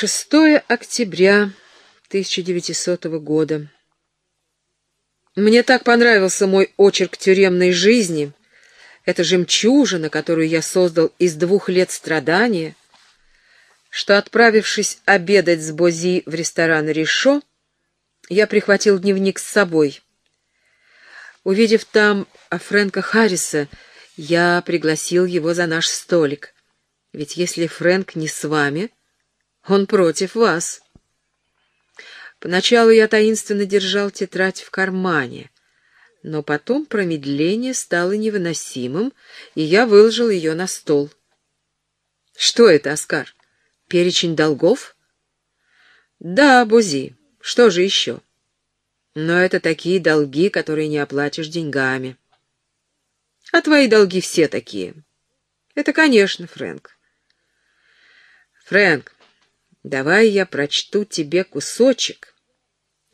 6 октября 1900 года. Мне так понравился мой очерк тюремной жизни, эта жемчужина, которую я создал из двух лет страдания, что, отправившись обедать с Бози в ресторан Ришо, я прихватил дневник с собой. Увидев там Фрэнка Харриса, я пригласил его за наш столик. Ведь если Фрэнк не с вами, он против вас. Поначалу я таинственно держал тетрадь в кармане, но потом промедление стало невыносимым, и я выложил ее на стол. Что это, Оскар? Перечень долгов? Да, Бузи. Что же еще? Но это такие долги, которые не оплатишь деньгами. А твои долги все такие. Это, конечно, Фрэнк. Фрэнк, давай я прочту тебе кусочек,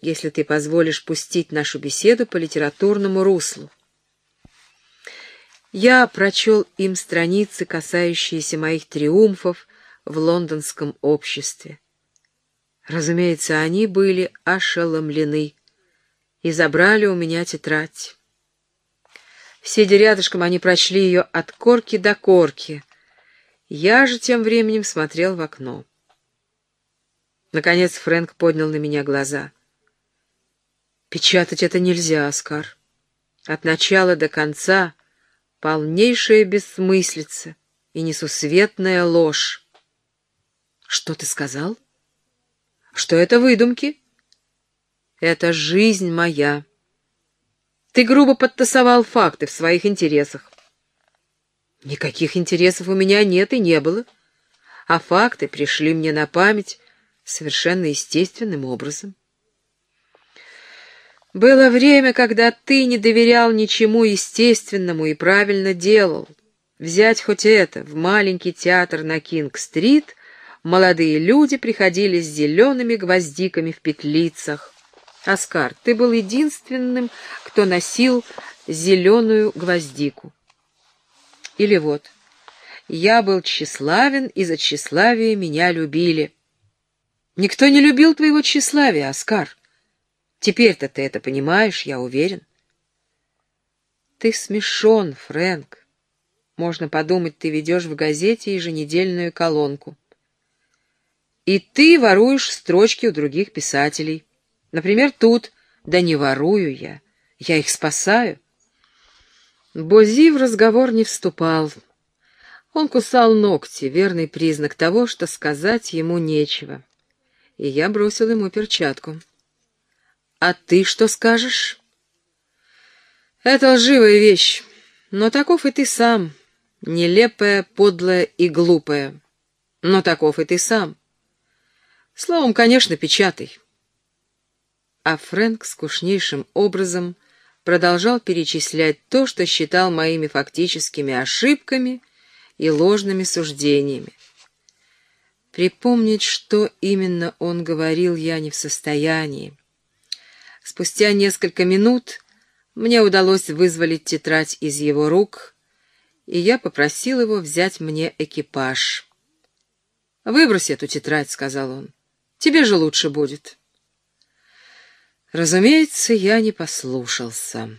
если ты позволишь пустить нашу беседу по литературному руслу. Я прочел им страницы, касающиеся моих триумфов в лондонском обществе. Разумеется, они были ошеломлены и забрали у меня тетрадь. Сидя рядышком, они прочли ее от корки до корки. Я же тем временем смотрел в окно. Наконец Фрэнк поднял на меня глаза. «Печатать это нельзя, Оскар. От начала до конца полнейшая бессмыслица и несусветная ложь». «Что ты сказал?» «Что это выдумки?» «Это жизнь моя». Ты грубо подтасовал факты в своих интересах. Никаких интересов у меня нет и не было, а факты пришли мне на память совершенно естественным образом. Было время, когда ты не доверял ничему естественному и правильно делал. Взять хоть это, в маленький театр на Кинг-стрит молодые люди приходили с зелеными гвоздиками в петлицах, Оскар, ты был единственным, кто носил зеленую гвоздику. Или вот, я был тщеславен, и за тщеславие меня любили. Никто не любил твоего тщеславия, Оскар. Теперь-то ты это понимаешь, я уверен. Ты смешон, Фрэнк. Можно подумать, ты ведешь в газете еженедельную колонку. И ты воруешь строчки у других писателей. Например, тут. Да не ворую я. Я их спасаю. Бози в разговор не вступал. Он кусал ногти, верный признак того, что сказать ему нечего. И я бросил ему перчатку. «А ты что скажешь?» «Это лживая вещь, но таков и ты сам, нелепая, подлая и глупая. Но таков и ты сам. Словом, конечно, печатай» а Фрэнк скучнейшим образом продолжал перечислять то, что считал моими фактическими ошибками и ложными суждениями. Припомнить, что именно он говорил, я не в состоянии. Спустя несколько минут мне удалось вызволить тетрадь из его рук, и я попросил его взять мне экипаж. «Выбрось эту тетрадь», — сказал он. «Тебе же лучше будет». Разумеется, я не послушался.